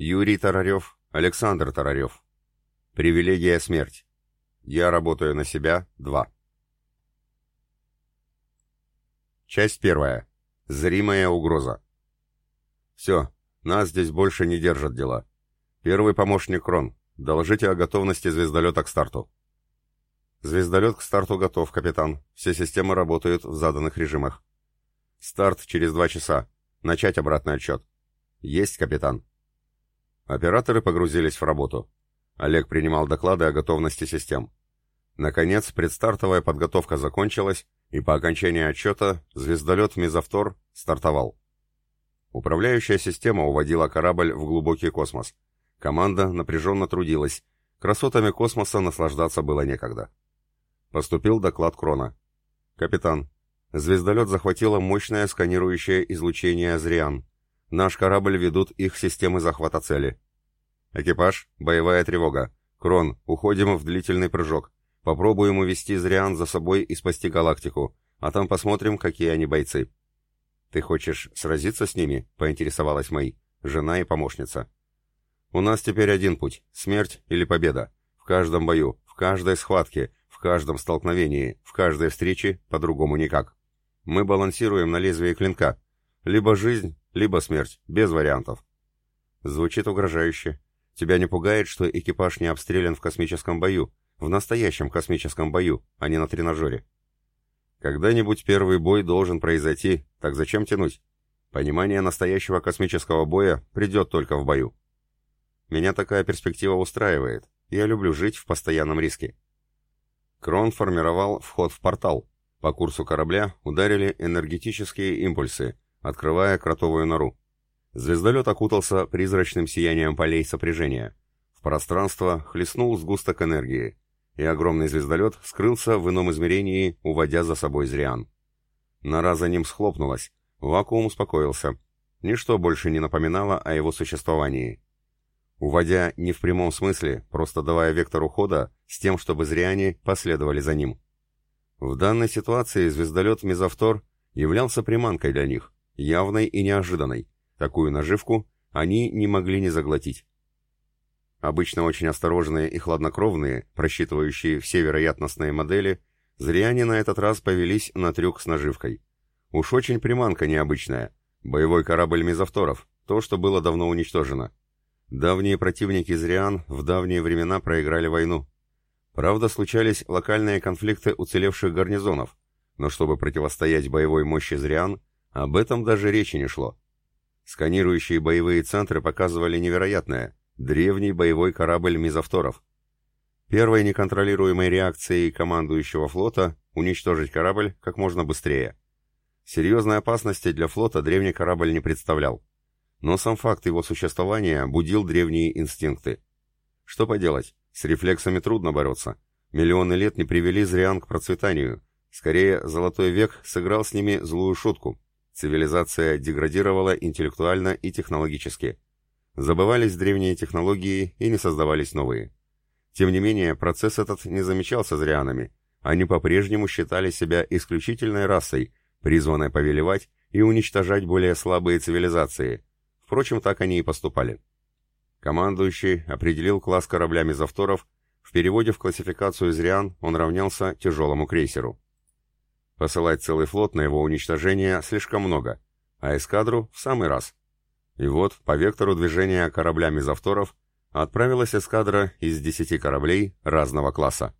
Юрий Тарарев, Александр Тарарев. Привилегия смерть. Я работаю на себя. 2. Часть первая. Зримая угроза. Все, нас здесь больше не держат дела. Первый помощник Крон. Доложите о готовности звездолета к старту. Звездолет к старту готов, капитан. Все системы работают в заданных режимах. Старт через два часа. Начать обратный отчет. Есть, капитан. Операторы погрузились в работу. Олег принимал доклады о готовности систем. Наконец, предстартовая подготовка закончилась, и по окончании отчета звездолет «Мезовтор» стартовал. Управляющая система уводила корабль в глубокий космос. Команда напряженно трудилась. Красотами космоса наслаждаться было некогда. Поступил доклад Крона. «Капитан, звездолет захватило мощное сканирующее излучение «Азриан». Наш корабль ведут их системы захвата цели. Экипаж, боевая тревога. Крон, уходим в длительный прыжок. Попробуем увести Зриан за собой и спасти галактику, а там посмотрим, какие они бойцы. Ты хочешь сразиться с ними? поинтересовалась Мэй, жена и помощница. У нас теперь один путь смерть или победа. В каждом бою, в каждой схватке, в каждом столкновении, в каждой встрече, по-другому никак. Мы балансируем на лезвии клинка. Либо жизнь, либо смерть, без вариантов. Звучит угрожающе. Тебя не пугает, что экипаж не обстрелян в космическом бою, в настоящем космическом бою, а не на тренажере? Когда-нибудь первый бой должен произойти, так зачем тянуть? Понимание настоящего космического боя придет только в бою. Меня такая перспектива устраивает. Я люблю жить в постоянном риске. Крон формировал вход в портал. По курсу корабля ударили энергетические импульсы, открывая кротовую нору. Звездолет окутался призрачным сиянием полей сопряжения. В пространство хлестнул сгусток энергии, и огромный звездолет скрылся в ином измерении, уводя за собой Зриан. Нора за ним схлопнулась, вакуум успокоился. Ничто больше не напоминало о его существовании. Уводя не в прямом смысле, просто давая вектор ухода, с тем, чтобы Зриане последовали за ним. В данной ситуации звездолет Мезовтор являлся приманкой для них, явной и неожиданной. Такую наживку они не могли не заглотить. Обычно очень осторожные и хладнокровные, просчитывающие все вероятностные модели, зряне на этот раз повелись на трюк с наживкой. Уж очень приманка необычная. Боевой корабль мезовторов, то, что было давно уничтожено. Давние противники Зриан в давние времена проиграли войну. Правда, случались локальные конфликты уцелевших гарнизонов, но чтобы противостоять боевой мощи Зриан, об этом даже речи не шло. Сканирующие боевые центры показывали невероятное – древний боевой корабль мизавторов. Первой неконтролируемой реакцией командующего флота – уничтожить корабль как можно быстрее. Серьезной опасности для флота древний корабль не представлял. Но сам факт его существования будил древние инстинкты. Что поделать, с рефлексами трудно бороться. Миллионы лет не привели Зриан к процветанию. Скорее, Золотой век сыграл с ними злую шутку – Цивилизация деградировала интеллектуально и технологически. Забывались древние технологии и не создавались новые. Тем не менее, процесс этот не замечался зрянами. Они по-прежнему считали себя исключительной расой, призванной повелевать и уничтожать более слабые цивилизации. Впрочем, так они и поступали. Командующий определил класс корабля мезовторов, в переводе в классификацию зрян он равнялся тяжелому крейсеру. Посылать целый флот на его уничтожение слишком много, а эскадру в самый раз. И вот, по вектору движения корабля мезовторов отправилась эскадра из десяти кораблей разного класса.